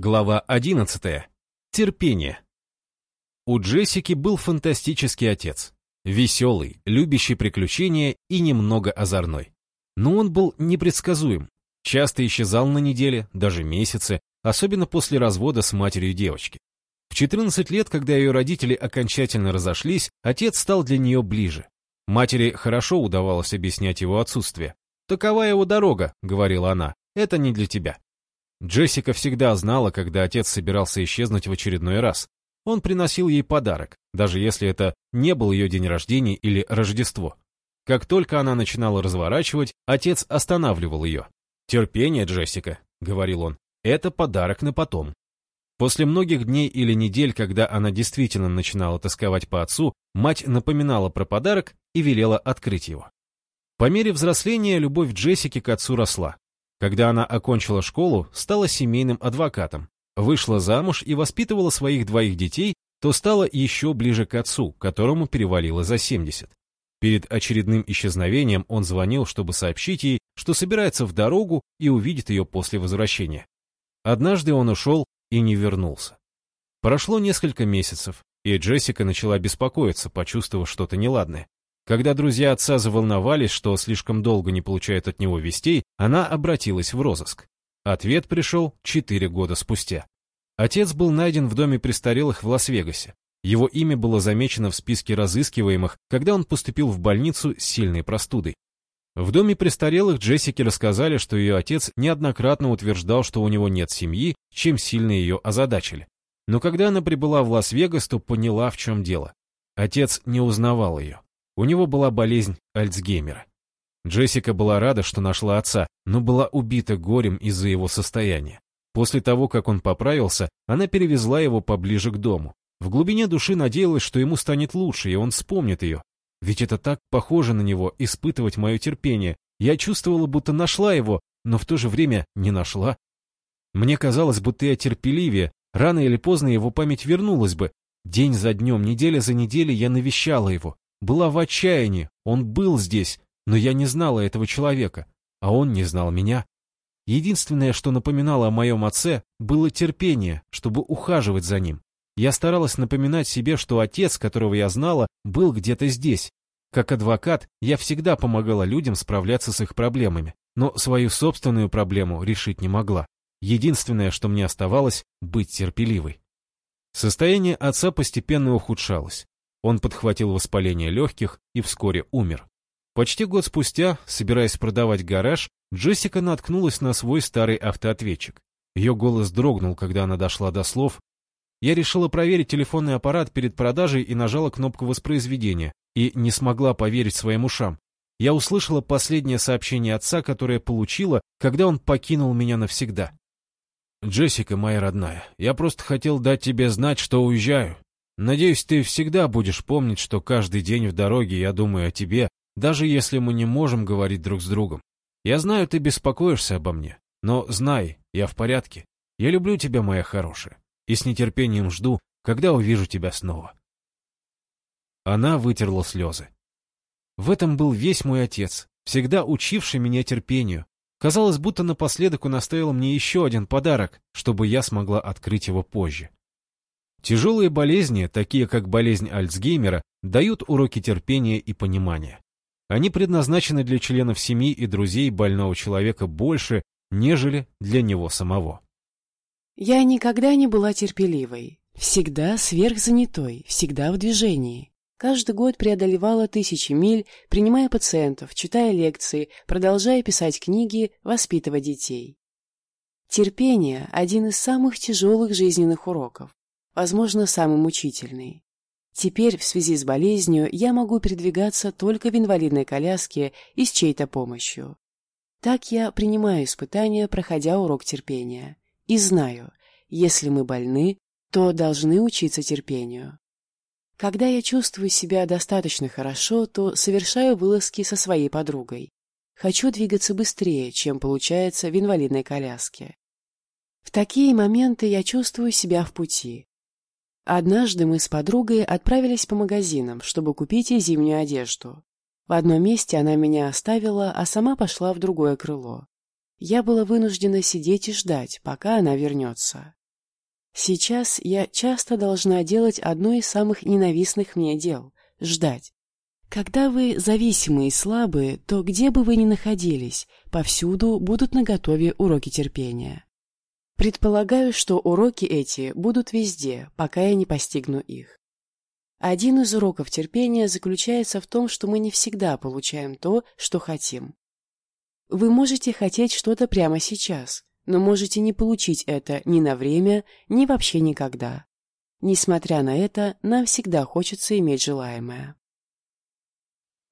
Глава 11. Терпение. У Джессики был фантастический отец. Веселый, любящий приключения и немного озорной. Но он был непредсказуем. Часто исчезал на неделе, даже месяцы, особенно после развода с матерью девочки. В 14 лет, когда ее родители окончательно разошлись, отец стал для нее ближе. Матери хорошо удавалось объяснять его отсутствие. «Такова его дорога», — говорила она, — «это не для тебя». Джессика всегда знала, когда отец собирался исчезнуть в очередной раз. Он приносил ей подарок, даже если это не был ее день рождения или Рождество. Как только она начинала разворачивать, отец останавливал ее. «Терпение, Джессика», — говорил он, — «это подарок на потом». После многих дней или недель, когда она действительно начинала тосковать по отцу, мать напоминала про подарок и велела открыть его. По мере взросления любовь Джессики к отцу росла. Когда она окончила школу, стала семейным адвокатом, вышла замуж и воспитывала своих двоих детей, то стала еще ближе к отцу, которому перевалило за 70. Перед очередным исчезновением он звонил, чтобы сообщить ей, что собирается в дорогу и увидит ее после возвращения. Однажды он ушел и не вернулся. Прошло несколько месяцев, и Джессика начала беспокоиться, почувствовав что-то неладное. Когда друзья отца заволновались, что слишком долго не получают от него вестей, она обратилась в розыск. Ответ пришел четыре года спустя. Отец был найден в доме престарелых в Лас-Вегасе. Его имя было замечено в списке разыскиваемых, когда он поступил в больницу с сильной простудой. В доме престарелых Джессике рассказали, что ее отец неоднократно утверждал, что у него нет семьи, чем сильно ее озадачили. Но когда она прибыла в Лас-Вегас, то поняла, в чем дело. Отец не узнавал ее. У него была болезнь Альцгеймера. Джессика была рада, что нашла отца, но была убита горем из-за его состояния. После того, как он поправился, она перевезла его поближе к дому. В глубине души надеялась, что ему станет лучше, и он вспомнит ее. Ведь это так похоже на него, испытывать мое терпение. Я чувствовала, будто нашла его, но в то же время не нашла. Мне казалось, будто я терпеливее, рано или поздно его память вернулась бы. День за днем, неделя за неделей я навещала его была в отчаянии, он был здесь, но я не знала этого человека, а он не знал меня. Единственное, что напоминало о моем отце, было терпение, чтобы ухаживать за ним. Я старалась напоминать себе, что отец, которого я знала, был где-то здесь. Как адвокат, я всегда помогала людям справляться с их проблемами, но свою собственную проблему решить не могла. Единственное, что мне оставалось, быть терпеливой. Состояние отца постепенно ухудшалось. Он подхватил воспаление легких и вскоре умер. Почти год спустя, собираясь продавать гараж, Джессика наткнулась на свой старый автоответчик. Ее голос дрогнул, когда она дошла до слов. Я решила проверить телефонный аппарат перед продажей и нажала кнопку воспроизведения, и не смогла поверить своим ушам. Я услышала последнее сообщение отца, которое получила, когда он покинул меня навсегда. «Джессика, моя родная, я просто хотел дать тебе знать, что уезжаю. Надеюсь, ты всегда будешь помнить, что каждый день в дороге я думаю о тебе, даже если мы не можем говорить друг с другом. Я знаю, ты беспокоишься обо мне, но знай, я в порядке. Я люблю тебя, моя хорошая, и с нетерпением жду, когда увижу тебя снова. Она вытерла слезы. В этом был весь мой отец, всегда учивший меня терпению. Казалось, будто напоследок он оставил мне еще один подарок, чтобы я смогла открыть его позже. Тяжелые болезни, такие как болезнь Альцгеймера, дают уроки терпения и понимания. Они предназначены для членов семьи и друзей больного человека больше, нежели для него самого. Я никогда не была терпеливой, всегда сверхзанятой, всегда в движении. Каждый год преодолевала тысячи миль, принимая пациентов, читая лекции, продолжая писать книги, воспитывая детей. Терпение – один из самых тяжелых жизненных уроков возможно, самый мучительный. Теперь, в связи с болезнью, я могу передвигаться только в инвалидной коляске и с чьей-то помощью. Так я принимаю испытания, проходя урок терпения. И знаю, если мы больны, то должны учиться терпению. Когда я чувствую себя достаточно хорошо, то совершаю вылазки со своей подругой. Хочу двигаться быстрее, чем получается в инвалидной коляске. В такие моменты я чувствую себя в пути. Однажды мы с подругой отправились по магазинам, чтобы купить ей зимнюю одежду. В одном месте она меня оставила, а сама пошла в другое крыло. Я была вынуждена сидеть и ждать, пока она вернется. Сейчас я часто должна делать одно из самых ненавистных мне дел – ждать. Когда вы зависимы и слабы, то где бы вы ни находились, повсюду будут наготове уроки терпения. Предполагаю, что уроки эти будут везде, пока я не постигну их. Один из уроков терпения заключается в том, что мы не всегда получаем то, что хотим. Вы можете хотеть что-то прямо сейчас, но можете не получить это ни на время, ни вообще никогда. Несмотря на это, нам всегда хочется иметь желаемое.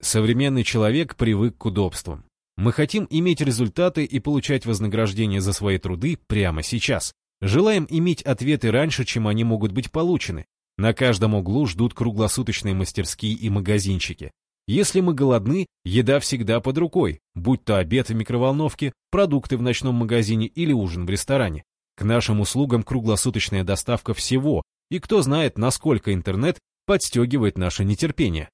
Современный человек привык к удобствам. Мы хотим иметь результаты и получать вознаграждение за свои труды прямо сейчас. Желаем иметь ответы раньше, чем они могут быть получены. На каждом углу ждут круглосуточные мастерские и магазинчики. Если мы голодны, еда всегда под рукой, будь то обед в микроволновке, продукты в ночном магазине или ужин в ресторане. К нашим услугам круглосуточная доставка всего, и кто знает, насколько интернет подстегивает наше нетерпение.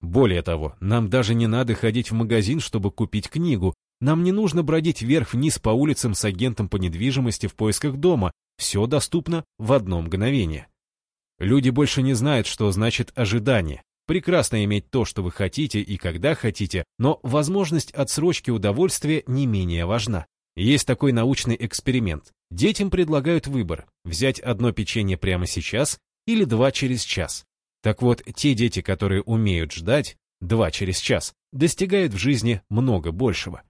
Более того, нам даже не надо ходить в магазин, чтобы купить книгу. Нам не нужно бродить вверх-вниз по улицам с агентом по недвижимости в поисках дома. Все доступно в одно мгновение. Люди больше не знают, что значит ожидание. Прекрасно иметь то, что вы хотите и когда хотите, но возможность отсрочки удовольствия не менее важна. Есть такой научный эксперимент. Детям предлагают выбор – взять одно печенье прямо сейчас или два через час. Так вот, те дети, которые умеют ждать, два через час, достигают в жизни много большего.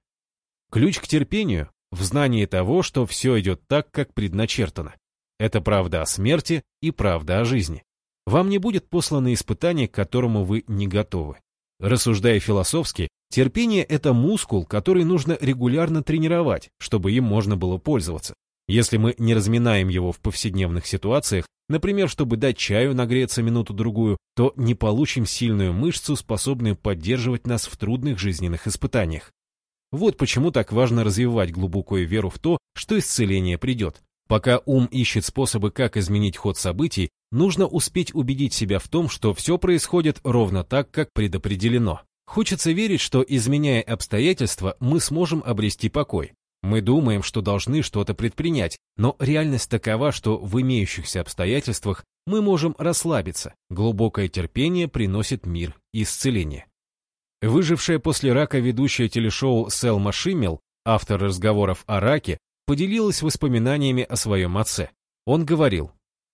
Ключ к терпению в знании того, что все идет так, как предначертано. Это правда о смерти и правда о жизни. Вам не будет послано испытание, к которому вы не готовы. Рассуждая философски, терпение – это мускул, который нужно регулярно тренировать, чтобы им можно было пользоваться. Если мы не разминаем его в повседневных ситуациях, например, чтобы дать чаю нагреться минуту-другую, то не получим сильную мышцу, способную поддерживать нас в трудных жизненных испытаниях. Вот почему так важно развивать глубокую веру в то, что исцеление придет. Пока ум ищет способы, как изменить ход событий, нужно успеть убедить себя в том, что все происходит ровно так, как предопределено. Хочется верить, что, изменяя обстоятельства, мы сможем обрести покой. Мы думаем, что должны что-то предпринять, но реальность такова, что в имеющихся обстоятельствах мы можем расслабиться. Глубокое терпение приносит мир и исцеление. Выжившая после рака ведущая телешоу Селма Шиммел, автор разговоров о раке, поделилась воспоминаниями о своем отце. Он говорил,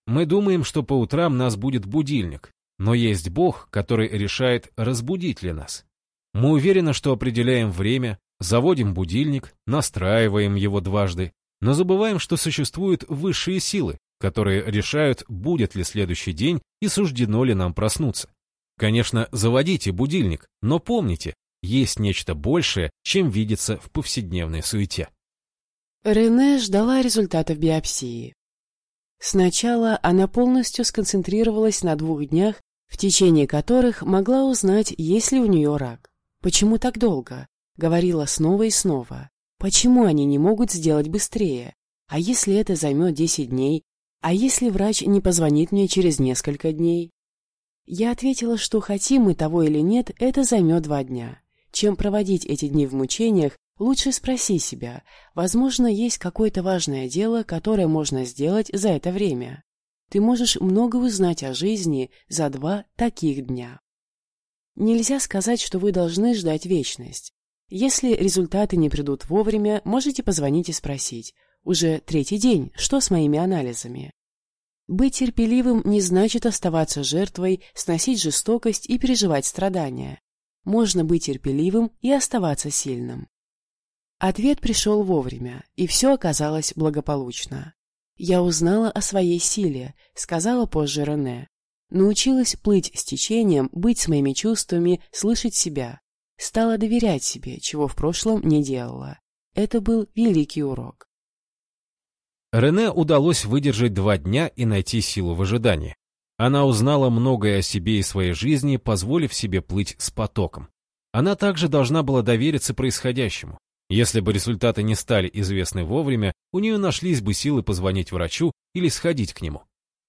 «Мы думаем, что по утрам нас будет будильник, но есть Бог, который решает, разбудить ли нас. Мы уверены, что определяем время, заводим будильник, настраиваем его дважды, но забываем, что существуют высшие силы, которые решают, будет ли следующий день и суждено ли нам проснуться. Конечно, заводите будильник, но помните, есть нечто большее, чем видится в повседневной суете. Рене ждала результатов биопсии. Сначала она полностью сконцентрировалась на двух днях, в течение которых могла узнать, есть ли у нее рак. «Почему так долго?» — говорила снова и снова. «Почему они не могут сделать быстрее? А если это займет 10 дней? А если врач не позвонит мне через несколько дней?» Я ответила, что хотим мы того или нет, это займет два дня. Чем проводить эти дни в мучениях, Лучше спроси себя, возможно, есть какое-то важное дело, которое можно сделать за это время. Ты можешь много узнать о жизни за два таких дня. Нельзя сказать, что вы должны ждать вечность. Если результаты не придут вовремя, можете позвонить и спросить. Уже третий день, что с моими анализами? Быть терпеливым не значит оставаться жертвой, сносить жестокость и переживать страдания. Можно быть терпеливым и оставаться сильным. Ответ пришел вовремя, и все оказалось благополучно. «Я узнала о своей силе», — сказала позже Рене. Научилась плыть с течением, быть с моими чувствами, слышать себя. Стала доверять себе, чего в прошлом не делала. Это был великий урок. Рене удалось выдержать два дня и найти силу в ожидании. Она узнала многое о себе и своей жизни, позволив себе плыть с потоком. Она также должна была довериться происходящему. Если бы результаты не стали известны вовремя, у нее нашлись бы силы позвонить врачу или сходить к нему.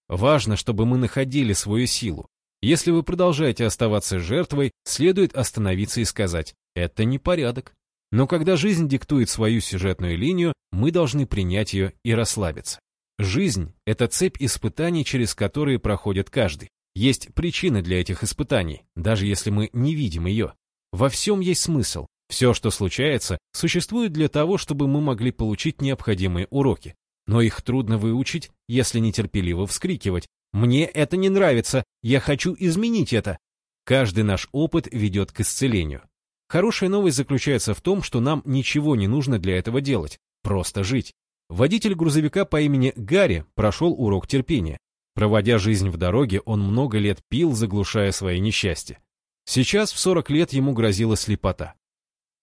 Важно, чтобы мы находили свою силу. Если вы продолжаете оставаться жертвой, следует остановиться и сказать «это не порядок». Но когда жизнь диктует свою сюжетную линию, мы должны принять ее и расслабиться. Жизнь — это цепь испытаний, через которые проходит каждый. Есть причины для этих испытаний, даже если мы не видим ее. Во всем есть смысл. Все, что случается, существует для того, чтобы мы могли получить необходимые уроки. Но их трудно выучить, если нетерпеливо вскрикивать. «Мне это не нравится! Я хочу изменить это!» Каждый наш опыт ведет к исцелению. Хорошая новость заключается в том, что нам ничего не нужно для этого делать, просто жить. Водитель грузовика по имени Гарри прошел урок терпения. Проводя жизнь в дороге, он много лет пил, заглушая свои несчастья. Сейчас в 40 лет ему грозила слепота.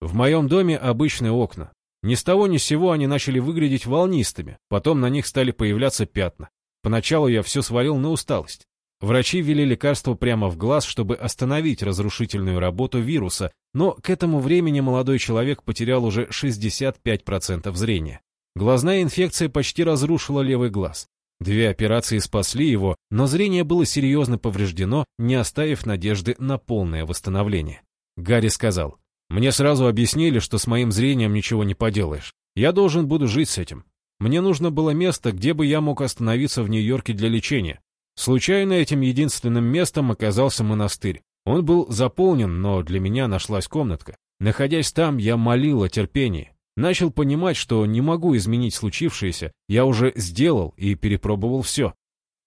В моем доме обычные окна. Ни с того ни с сего они начали выглядеть волнистыми, потом на них стали появляться пятна. Поначалу я все свалил на усталость. Врачи ввели лекарство прямо в глаз, чтобы остановить разрушительную работу вируса, но к этому времени молодой человек потерял уже 65% зрения. Глазная инфекция почти разрушила левый глаз. Две операции спасли его, но зрение было серьезно повреждено, не оставив надежды на полное восстановление. Гарри сказал, «Мне сразу объяснили, что с моим зрением ничего не поделаешь. Я должен буду жить с этим. Мне нужно было место, где бы я мог остановиться в Нью-Йорке для лечения. Случайно этим единственным местом оказался монастырь. Он был заполнен, но для меня нашлась комнатка. Находясь там, я молил о терпении. Начал понимать, что не могу изменить случившееся, я уже сделал и перепробовал все.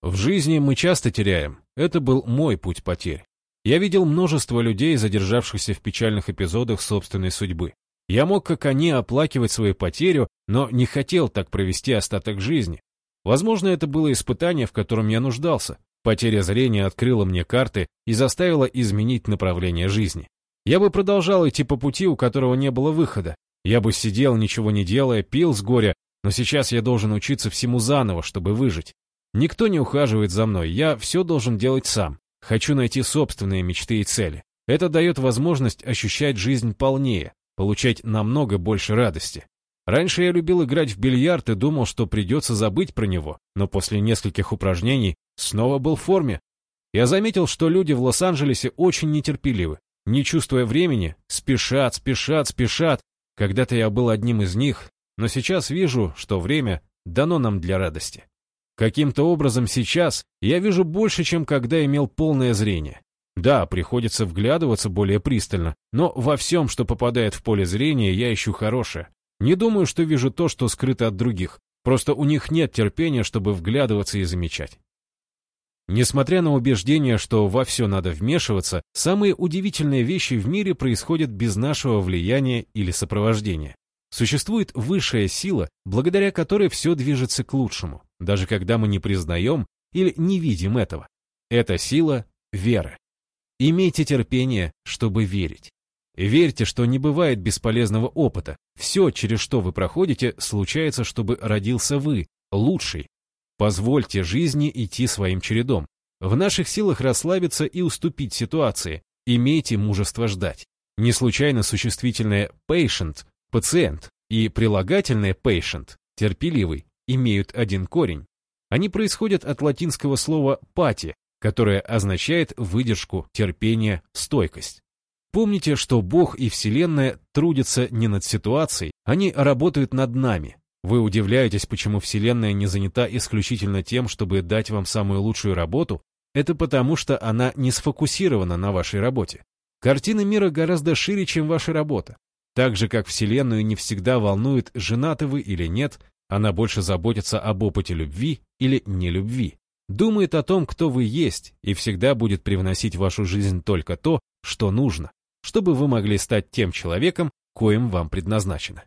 В жизни мы часто теряем. Это был мой путь потерь. Я видел множество людей, задержавшихся в печальных эпизодах собственной судьбы. Я мог, как они, оплакивать свою потерю, но не хотел так провести остаток жизни. Возможно, это было испытание, в котором я нуждался. Потеря зрения открыла мне карты и заставила изменить направление жизни. Я бы продолжал идти по пути, у которого не было выхода. Я бы сидел, ничего не делая, пил с горя, но сейчас я должен учиться всему заново, чтобы выжить. Никто не ухаживает за мной, я все должен делать сам. Хочу найти собственные мечты и цели. Это дает возможность ощущать жизнь полнее, получать намного больше радости. Раньше я любил играть в бильярд и думал, что придется забыть про него, но после нескольких упражнений снова был в форме. Я заметил, что люди в Лос-Анджелесе очень нетерпеливы. Не чувствуя времени, спешат, спешат, спешат. Когда-то я был одним из них, но сейчас вижу, что время дано нам для радости. Каким-то образом сейчас я вижу больше, чем когда имел полное зрение. Да, приходится вглядываться более пристально, но во всем, что попадает в поле зрения, я ищу хорошее. Не думаю, что вижу то, что скрыто от других. Просто у них нет терпения, чтобы вглядываться и замечать. Несмотря на убеждение, что во все надо вмешиваться, самые удивительные вещи в мире происходят без нашего влияния или сопровождения. Существует высшая сила, благодаря которой все движется к лучшему, даже когда мы не признаем или не видим этого. Эта сила — вера. Имейте терпение, чтобы верить. Верьте, что не бывает бесполезного опыта. Все, через что вы проходите, случается, чтобы родился вы, лучший. Позвольте жизни идти своим чередом. В наших силах расслабиться и уступить ситуации. Имейте мужество ждать. Не случайно существительное patient – пациент и прилагательное patient – терпеливый имеют один корень. Они происходят от латинского слова pati, которое означает выдержку, терпение, стойкость. Помните, что Бог и Вселенная трудятся не над ситуацией, они работают над нами. Вы удивляетесь, почему Вселенная не занята исключительно тем, чтобы дать вам самую лучшую работу? Это потому, что она не сфокусирована на вашей работе. Картина мира гораздо шире, чем ваша работа. Так же, как Вселенную не всегда волнует, женаты вы или нет, она больше заботится об опыте любви или нелюбви. Думает о том, кто вы есть, и всегда будет привносить в вашу жизнь только то, что нужно чтобы вы могли стать тем человеком, коим вам предназначено.